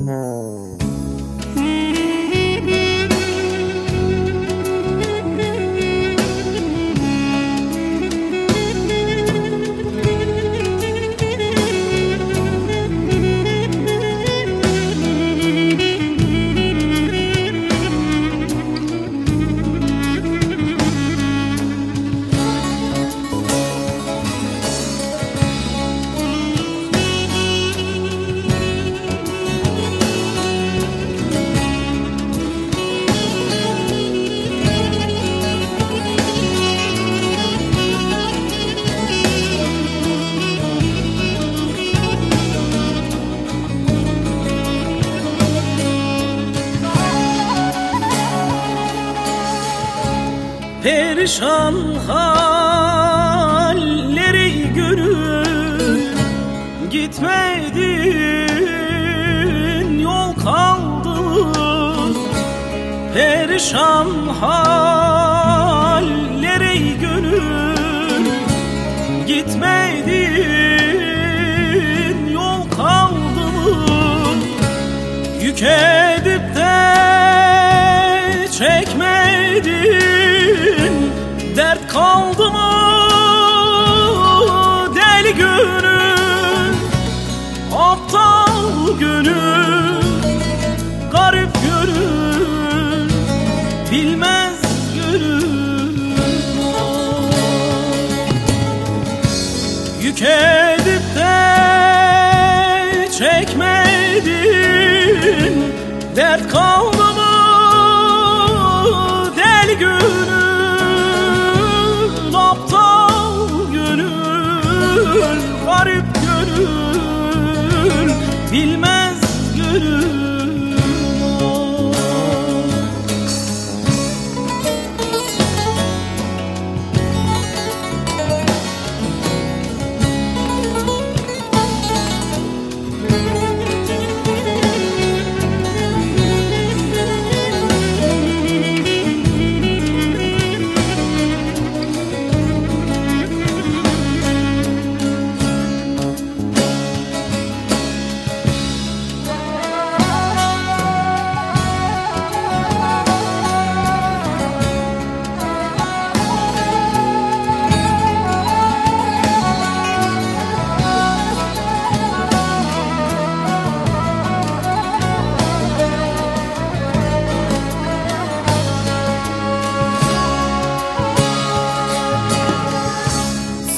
嗯。Perişan halleri görür. Gitmedin yol kaldı. Perişan halleri görür. Gitmedin yol kaldı. Yük edip de çekmedin kaldı mı deli gönül Aptal gönül Garip gönül Bilmez gönül Yük edip de çekmedin Dert kaldı gönül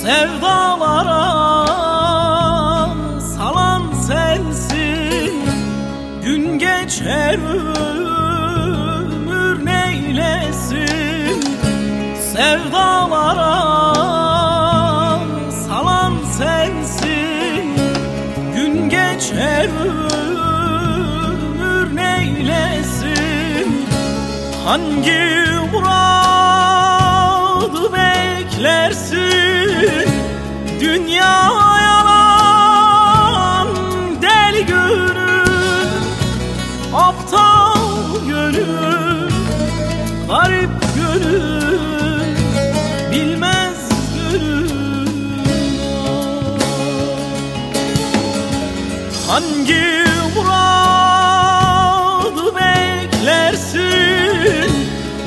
Sevdalara salan sensin. Gün geçer ömür neylesin? Sevdalara salan sensin. Gün geçer ömür neylesin? Hangi muradı beklersin Hangi muradı beklersin?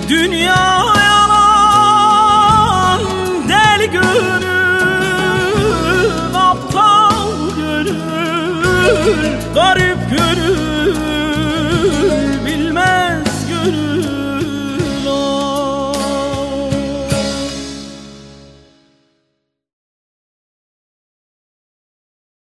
Dünya yalan deli gönül Aptal Garip gönül